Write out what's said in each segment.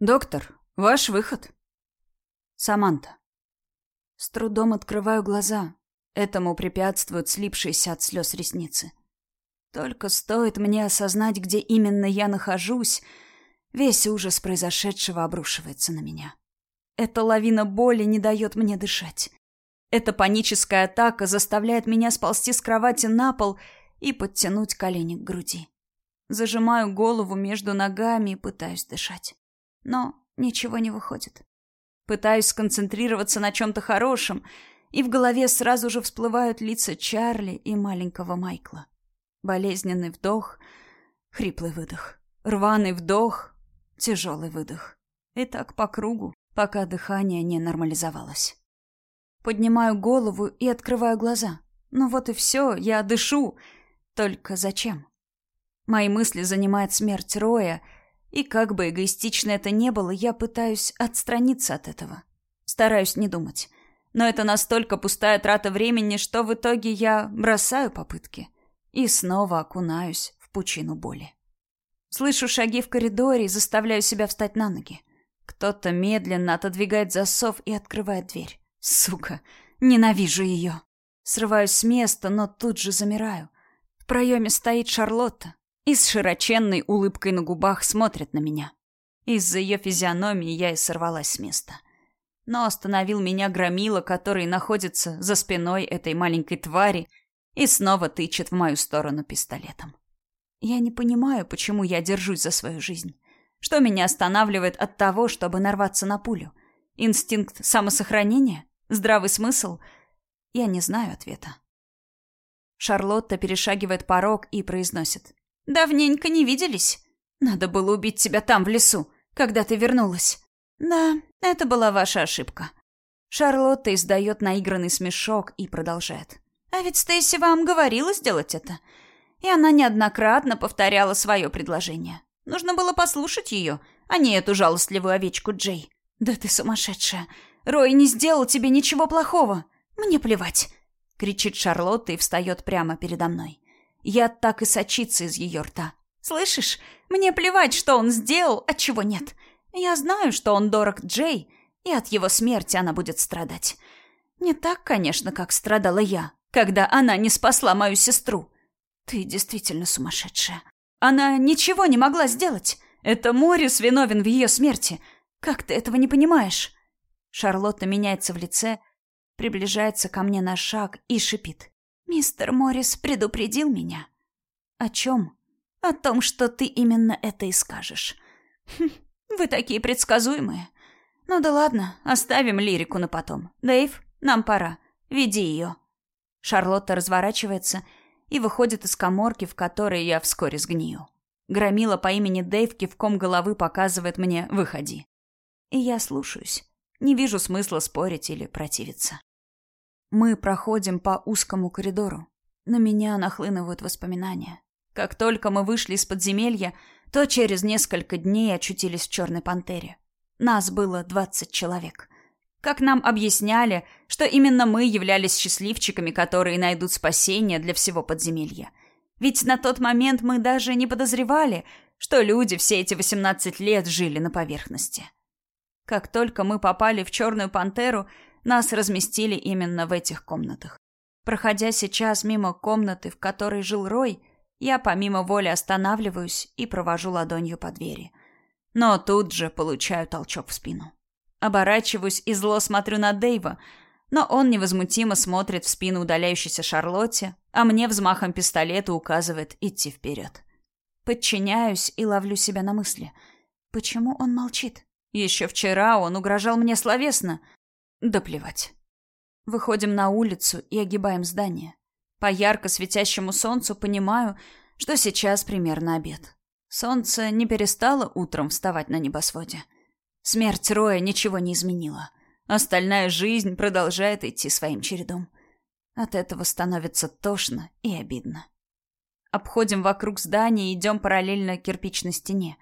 «Доктор, ваш выход». Саманта. С трудом открываю глаза. Этому препятствуют слипшиеся от слез ресницы. Только стоит мне осознать, где именно я нахожусь, весь ужас произошедшего обрушивается на меня. Эта лавина боли не дает мне дышать. Эта паническая атака заставляет меня сползти с кровати на пол и подтянуть колени к груди. Зажимаю голову между ногами и пытаюсь дышать. Но ничего не выходит. Пытаюсь сконцентрироваться на чем-то хорошем, и в голове сразу же всплывают лица Чарли и маленького Майкла. Болезненный вдох, хриплый выдох, рваный вдох, тяжелый выдох. И так по кругу, пока дыхание не нормализовалось. Поднимаю голову и открываю глаза. Ну вот и все, я дышу. Только зачем? Мои мысли занимает смерть Роя, и как бы эгоистично это не было, я пытаюсь отстраниться от этого. Стараюсь не думать. Но это настолько пустая трата времени, что в итоге я бросаю попытки и снова окунаюсь в пучину боли. Слышу шаги в коридоре и заставляю себя встать на ноги. Кто-то медленно отодвигает засов и открывает дверь. Сука, ненавижу ее. Срываюсь с места, но тут же замираю. В проеме стоит Шарлотта и с широченной улыбкой на губах смотрит на меня. Из-за ее физиономии я и сорвалась с места. Но остановил меня громила, который находится за спиной этой маленькой твари и снова тычет в мою сторону пистолетом. Я не понимаю, почему я держусь за свою жизнь. Что меня останавливает от того, чтобы нарваться на пулю? Инстинкт самосохранения? Здравый смысл? Я не знаю ответа. Шарлотта перешагивает порог и произносит. «Давненько не виделись. Надо было убить тебя там, в лесу, когда ты вернулась». «Да, это была ваша ошибка». Шарлотта издает наигранный смешок и продолжает. А ведь Стейси вам говорила сделать это. И она неоднократно повторяла свое предложение. Нужно было послушать ее, а не эту жалостливую овечку Джей. Да ты сумасшедшая. Рой не сделал тебе ничего плохого. Мне плевать. Кричит Шарлотта и встает прямо передо мной. Я так и сочится из ее рта. Слышишь? Мне плевать, что он сделал, а чего нет. Я знаю, что он дорог Джей, и от его смерти она будет страдать. Не так, конечно, как страдала я, когда она не спасла мою сестру. Ты действительно сумасшедшая. Она ничего не могла сделать. Это Морис виновен в ее смерти. Как ты этого не понимаешь? Шарлотта меняется в лице, приближается ко мне на шаг и шипит. Мистер Морис предупредил меня. О чем? О том, что ты именно это и скажешь. Хм, вы такие предсказуемые. Ну да ладно, оставим лирику на потом. Дэйв, нам пора. Веди ее. Шарлотта разворачивается и выходит из коморки, в которой я вскоре сгнию. Громила по имени Дэйв кивком головы показывает мне «выходи». И я слушаюсь. Не вижу смысла спорить или противиться. Мы проходим по узкому коридору. На меня нахлынывают воспоминания. Как только мы вышли из подземелья, то через несколько дней очутились в Черной Пантере. Нас было двадцать человек. Как нам объясняли, что именно мы являлись счастливчиками, которые найдут спасение для всего подземелья. Ведь на тот момент мы даже не подозревали, что люди все эти 18 лет жили на поверхности. Как только мы попали в Черную Пантеру, нас разместили именно в этих комнатах. Проходя сейчас мимо комнаты, в которой жил Рой, я помимо воли останавливаюсь и провожу ладонью по двери. Но тут же получаю толчок в спину. Оборачиваюсь и зло смотрю на Дэйва, но он невозмутимо смотрит в спину удаляющейся Шарлотте, а мне взмахом пистолета указывает идти вперед. Подчиняюсь и ловлю себя на мысли. Почему он молчит? Еще вчера он угрожал мне словесно. Да плевать. Выходим на улицу и огибаем здание. По ярко светящему солнцу понимаю, что сейчас примерно обед. Солнце не перестало утром вставать на небосводе. Смерть Роя ничего не изменила. Остальная жизнь продолжает идти своим чередом. От этого становится тошно и обидно. Обходим вокруг здания и идем параллельно кирпичной стене.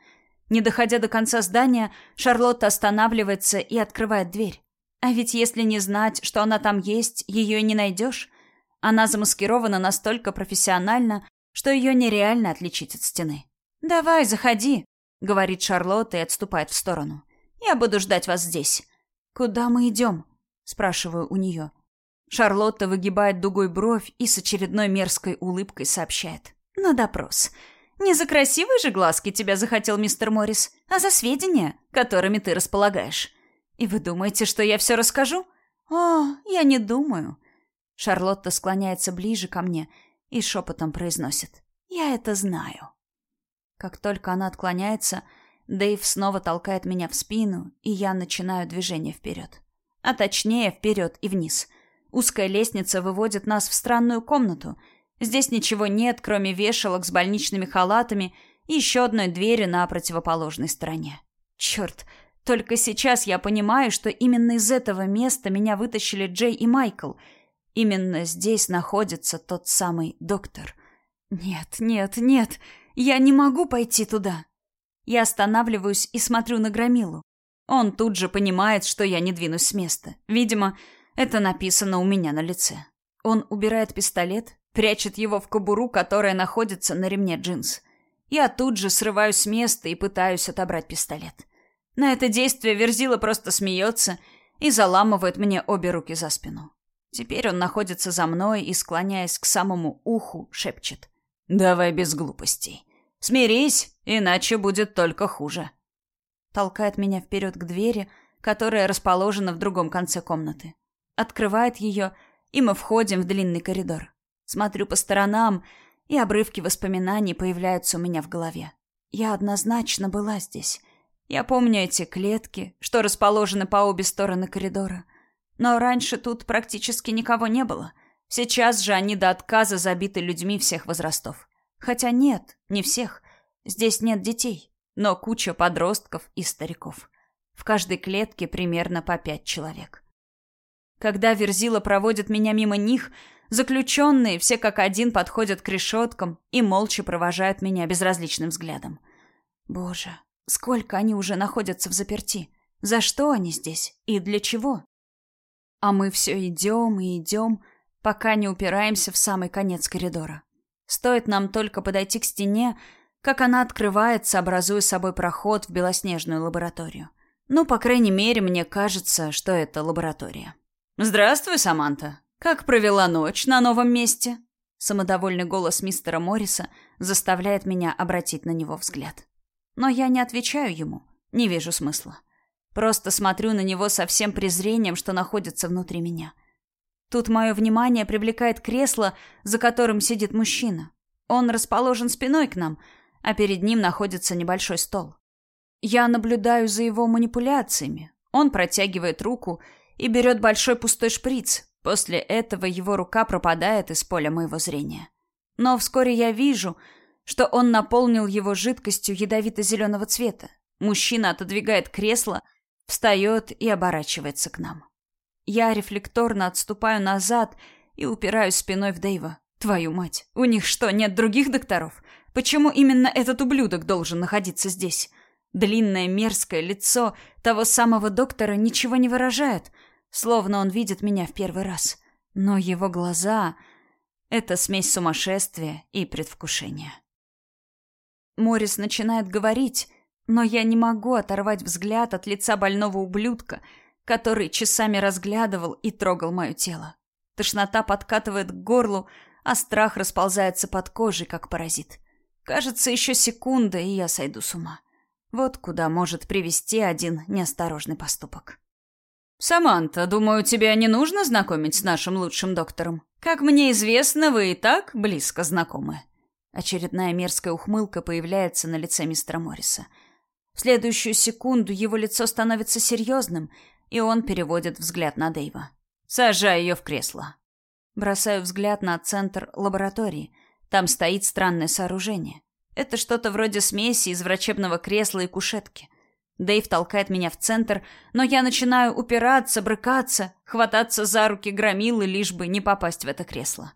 Не доходя до конца здания, Шарлотта останавливается и открывает дверь. А ведь если не знать, что она там есть, ее и не найдешь. Она замаскирована настолько профессионально, что ее нереально отличить от стены. «Давай, заходи», говорит Шарлотта и отступает в сторону. «Я буду ждать вас здесь». «Куда мы идем?» — спрашиваю у нее. Шарлотта выгибает дугой бровь и с очередной мерзкой улыбкой сообщает. «На допрос. Не за красивые же глазки тебя захотел мистер Моррис, а за сведения, которыми ты располагаешь. И вы думаете, что я все расскажу? О, я не думаю». Шарлотта склоняется ближе ко мне и шепотом произносит. «Я это знаю». Как только она отклоняется, Дэйв снова толкает меня в спину, и я начинаю движение вперед. А точнее, вперед и вниз. Узкая лестница выводит нас в странную комнату. Здесь ничего нет, кроме вешалок с больничными халатами и еще одной двери на противоположной стороне. Черт, только сейчас я понимаю, что именно из этого места меня вытащили Джей и Майкл. Именно здесь находится тот самый доктор. Нет, нет, нет, я не могу пойти туда. Я останавливаюсь и смотрю на Громилу. Он тут же понимает, что я не двинусь с места. Видимо, это написано у меня на лице. Он убирает пистолет, прячет его в кобуру, которая находится на ремне джинс. Я тут же срываюсь с места и пытаюсь отобрать пистолет. На это действие Верзила просто смеется и заламывает мне обе руки за спину. Теперь он находится за мной и, склоняясь к самому уху, шепчет. «Давай без глупостей. Смирись, иначе будет только хуже». Толкает меня вперед к двери, которая расположена в другом конце комнаты. Открывает ее, и мы входим в длинный коридор. Смотрю по сторонам, и обрывки воспоминаний появляются у меня в голове. Я однозначно была здесь. Я помню эти клетки, что расположены по обе стороны коридора. Но раньше тут практически никого не было. Сейчас же они до отказа забиты людьми всех возрастов. Хотя нет, не всех. Здесь нет детей, но куча подростков и стариков. В каждой клетке примерно по пять человек. Когда Верзила проводит меня мимо них, заключенные все как один подходят к решеткам и молча провожают меня безразличным взглядом. Боже, сколько они уже находятся в заперти? За что они здесь? И для чего? А мы все идем и идем, пока не упираемся в самый конец коридора. Стоит нам только подойти к стене, как она открывается, образуя собой проход в белоснежную лабораторию. Ну, по крайней мере, мне кажется, что это лаборатория. «Здравствуй, Саманта. Как провела ночь на новом месте?» Самодовольный голос мистера Морриса заставляет меня обратить на него взгляд. Но я не отвечаю ему, не вижу смысла. Просто смотрю на него со всем презрением, что находится внутри меня. Тут мое внимание привлекает кресло, за которым сидит мужчина. Он расположен спиной к нам, а перед ним находится небольшой стол. Я наблюдаю за его манипуляциями. Он протягивает руку и берет большой пустой шприц. После этого его рука пропадает из поля моего зрения. Но вскоре я вижу, что он наполнил его жидкостью ядовито-зеленого цвета. Мужчина отодвигает кресло, встает и оборачивается к нам. Я рефлекторно отступаю назад и упираюсь спиной в Дэйва. Твою мать, у них что, нет других докторов? Почему именно этот ублюдок должен находиться здесь? Длинное мерзкое лицо того самого доктора ничего не выражает, словно он видит меня в первый раз. Но его глаза — это смесь сумасшествия и предвкушения. Морис начинает говорить, но я не могу оторвать взгляд от лица больного ублюдка — который часами разглядывал и трогал мое тело. Тошнота подкатывает к горлу, а страх расползается под кожей, как паразит. Кажется, еще секунда, и я сойду с ума. Вот куда может привести один неосторожный поступок. «Саманта, думаю, тебя не нужно знакомить с нашим лучшим доктором. Как мне известно, вы и так близко знакомы». Очередная мерзкая ухмылка появляется на лице мистера Морриса. В следующую секунду его лицо становится серьезным, и он переводит взгляд на Дэйва. «Сажай ее в кресло». Бросаю взгляд на центр лаборатории. Там стоит странное сооружение. Это что-то вроде смеси из врачебного кресла и кушетки. Дэйв толкает меня в центр, но я начинаю упираться, брыкаться, хвататься за руки громилы, лишь бы не попасть в это кресло.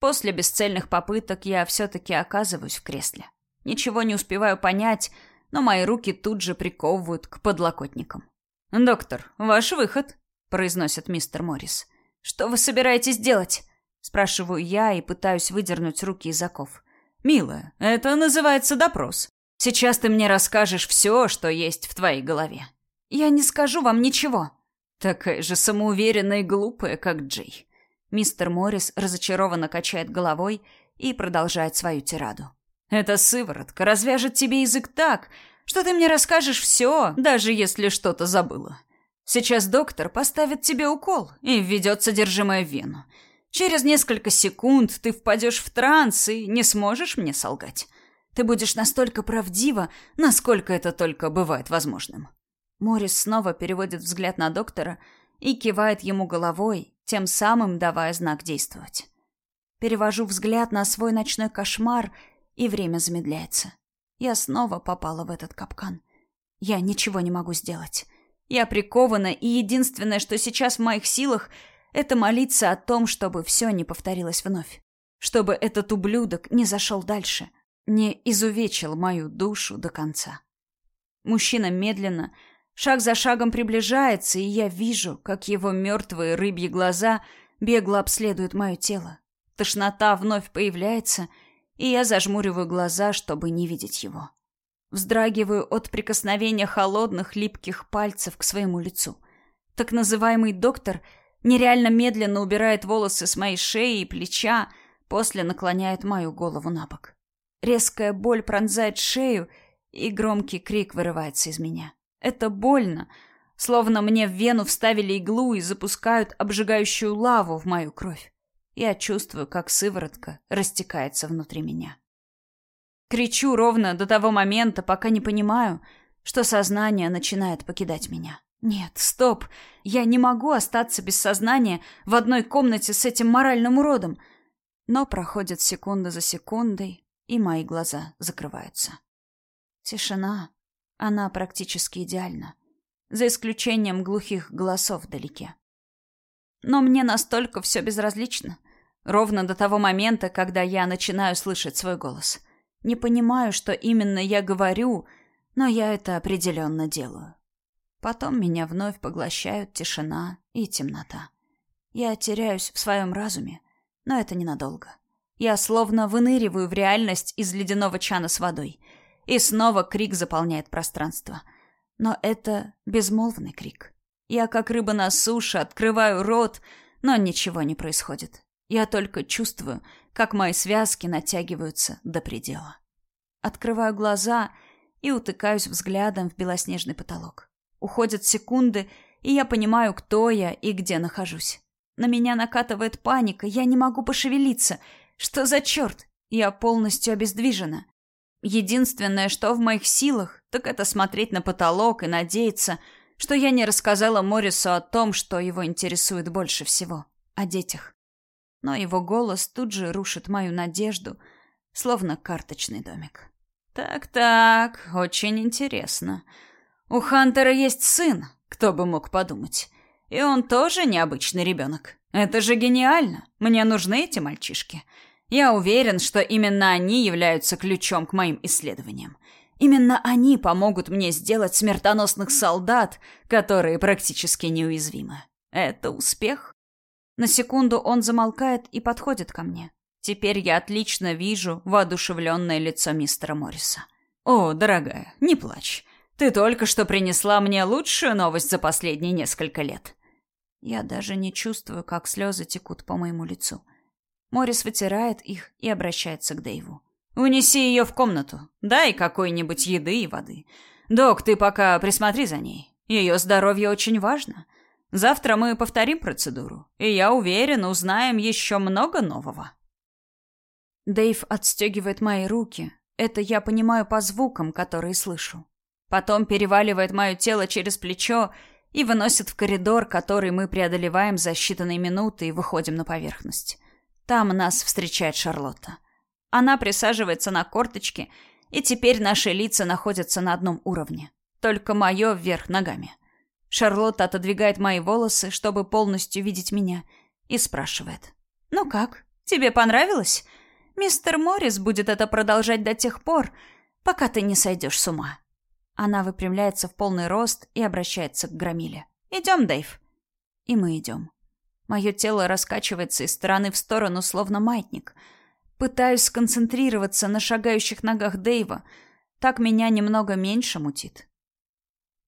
После бесцельных попыток я все-таки оказываюсь в кресле. Ничего не успеваю понять, но мои руки тут же приковывают к подлокотникам. «Доктор, ваш выход», — произносит мистер Моррис. «Что вы собираетесь делать?» — спрашиваю я и пытаюсь выдернуть руки из оков. «Милая, это называется допрос. Сейчас ты мне расскажешь все, что есть в твоей голове. Я не скажу вам ничего. Такая же самоуверенная и глупая, как Джей. Мистер Моррис разочарованно качает головой и продолжает свою тираду. Эта сыворотка развяжет тебе язык так, что ты мне расскажешь все, даже если что-то забыла. Сейчас доктор поставит тебе укол и введет содержимое в вену. Через несколько секунд ты впадешь в транс и не сможешь мне солгать. Ты будешь настолько правдива, насколько это только бывает возможным. Морис снова переводит взгляд на доктора и кивает ему головой, тем самым давая знак действовать. Перевожу взгляд на свой ночной кошмар, и время замедляется. Я снова попала в этот капкан. Я ничего не могу сделать. Я прикована, и единственное, что сейчас в моих силах, это молиться о том, чтобы все не повторилось вновь. Чтобы этот ублюдок не зашел дальше, не изувечил мою душу до конца. Мужчина медленно, шаг за шагом приближается, и я вижу, как его мертвые рыбьи глаза бегло обследуют мое тело. Тошнота вновь появляется — и я зажмуриваю глаза, чтобы не видеть его. Вздрагиваю от прикосновения холодных, липких пальцев к своему лицу. Так называемый доктор нереально медленно убирает волосы с моей шеи и плеча, после наклоняет мою голову на бок. Резкая боль пронзает шею, и громкий крик вырывается из меня. Это больно, словно мне в вену вставили иглу и запускают обжигающую лаву в мою кровь. Я чувствую, как сыворотка растекается внутри меня. Кричу ровно до того момента, пока не понимаю, что сознание начинает покидать меня. Нет, стоп. Я не могу остаться без сознания в одной комнате с этим моральным уродом. Но проходят секунда за секундой, и мои глаза закрываются. Тишина. Она практически идеальна. За исключением глухих голосов вдалеке. Но мне настолько все безразлично — Ровно до того момента, когда я начинаю слышать свой голос. Не понимаю, что именно я говорю, но я это определенно делаю. Потом меня вновь поглощают тишина и темнота. Я теряюсь в своем разуме, но это ненадолго. Я словно выныриваю в реальность из ледяного чана с водой, и снова крик заполняет пространство. Но это безмолвный крик. Я, как рыба на суше, открываю рот, но ничего не происходит. Я только чувствую, как мои связки натягиваются до предела. Открываю глаза и утыкаюсь взглядом в белоснежный потолок. Уходят секунды, и я понимаю, кто я и где нахожусь. На меня накатывает паника, я не могу пошевелиться. Что за черт? Я полностью обездвижена. Единственное, что в моих силах, так это смотреть на потолок и надеяться, что я не рассказала Морису о том, что его интересует больше всего — о детях но его голос тут же рушит мою надежду, словно карточный домик. Так-так, очень интересно. У Хантера есть сын, кто бы мог подумать. И он тоже необычный ребенок. Это же гениально. Мне нужны эти мальчишки. Я уверен, что именно они являются ключом к моим исследованиям. Именно они помогут мне сделать смертоносных солдат, которые практически неуязвимы. Это успех. На секунду он замолкает и подходит ко мне. Теперь я отлично вижу воодушевленное лицо мистера Морриса. «О, дорогая, не плачь. Ты только что принесла мне лучшую новость за последние несколько лет». Я даже не чувствую, как слезы текут по моему лицу. Моррис вытирает их и обращается к Дэйву. «Унеси ее в комнату. Дай какой-нибудь еды и воды. Док, ты пока присмотри за ней. Ее здоровье очень важно. Завтра мы повторим процедуру, и я уверен, узнаем еще много нового. Дэйв отстегивает мои руки. Это я понимаю по звукам, которые слышу. Потом переваливает мое тело через плечо и выносит в коридор, который мы преодолеваем за считанные минуты и выходим на поверхность. Там нас встречает Шарлотта. Она присаживается на корточки, и теперь наши лица находятся на одном уровне. Только мое вверх ногами. Шарлотта отодвигает мои волосы, чтобы полностью видеть меня, и спрашивает. «Ну как, тебе понравилось? Мистер Моррис будет это продолжать до тех пор, пока ты не сойдешь с ума». Она выпрямляется в полный рост и обращается к Громиле. «Идем, Дэйв». И мы идем. Мое тело раскачивается из стороны в сторону, словно маятник. Пытаюсь сконцентрироваться на шагающих ногах Дэйва, Так меня немного меньше мутит.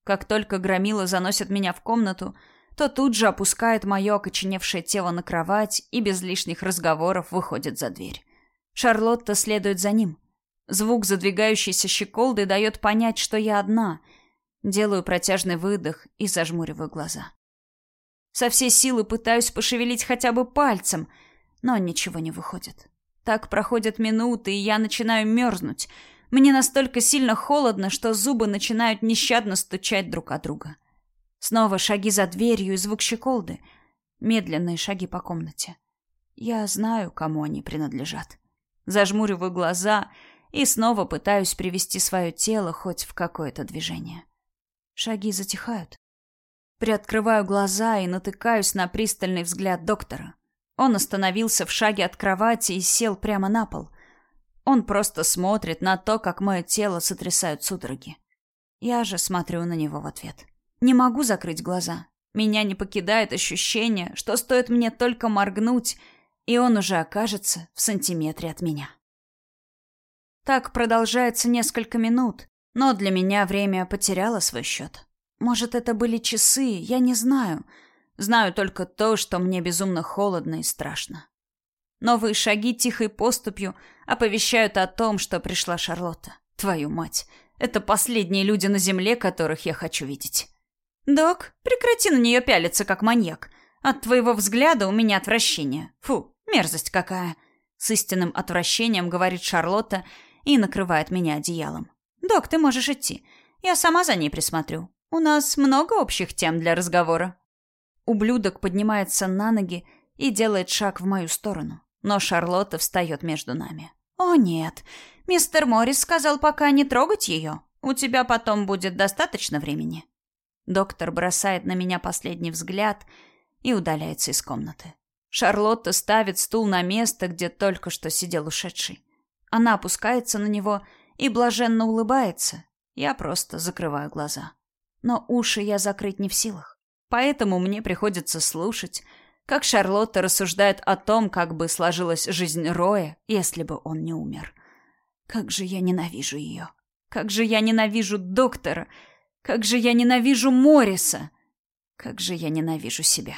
Как только Громила заносит меня в комнату, то тут же опускает мое окоченевшее тело на кровать и без лишних разговоров выходит за дверь. Шарлотта следует за ним. Звук задвигающейся щеколды дает понять, что я одна. Делаю протяжный выдох и зажмуриваю глаза. Со всей силы пытаюсь пошевелить хотя бы пальцем, но ничего не выходит. Так проходят минуты, и я начинаю мерзнуть. Мне настолько сильно холодно, что зубы начинают нещадно стучать друг о друга. Снова шаги за дверью и звук щеколды. Медленные шаги по комнате. Я знаю, кому они принадлежат. Зажмуриваю глаза и снова пытаюсь привести свое тело хоть в какое-то движение. Шаги затихают. Приоткрываю глаза и натыкаюсь на пристальный взгляд доктора. Он остановился в шаге от кровати и сел прямо на пол. Он просто смотрит на то, как мое тело сотрясают судороги. Я же смотрю на него в ответ. Не могу закрыть глаза. Меня не покидает ощущение, что стоит мне только моргнуть, и он уже окажется в сантиметре от меня. Так продолжается несколько минут, но для меня время потеряло свой счет. Может, это были часы, я не знаю. Знаю только то, что мне безумно холодно и страшно. Новые шаги тихой поступью оповещают о том, что пришла Шарлотта. Твою мать, это последние люди на земле, которых я хочу видеть. «Док, прекрати на нее пялиться, как маньяк. От твоего взгляда у меня отвращение. Фу, мерзость какая!» С истинным отвращением говорит Шарлотта и накрывает меня одеялом. «Док, ты можешь идти. Я сама за ней присмотрю. У нас много общих тем для разговора». Ублюдок поднимается на ноги и делает шаг в мою сторону, но Шарлотта встает между нами. «О, нет. Мистер Моррис сказал пока не трогать ее. У тебя потом будет достаточно времени». Доктор бросает на меня последний взгляд и удаляется из комнаты. Шарлотта ставит стул на место, где только что сидел ушедший. Она опускается на него и блаженно улыбается. Я просто закрываю глаза. Но уши я закрыть не в силах. Поэтому мне приходится слушать, как Шарлотта рассуждает о том, как бы сложилась жизнь Роя, если бы он не умер. Как же я ненавижу ее. Как же я ненавижу доктора, как же я ненавижу Мориса! Как же я ненавижу себя!»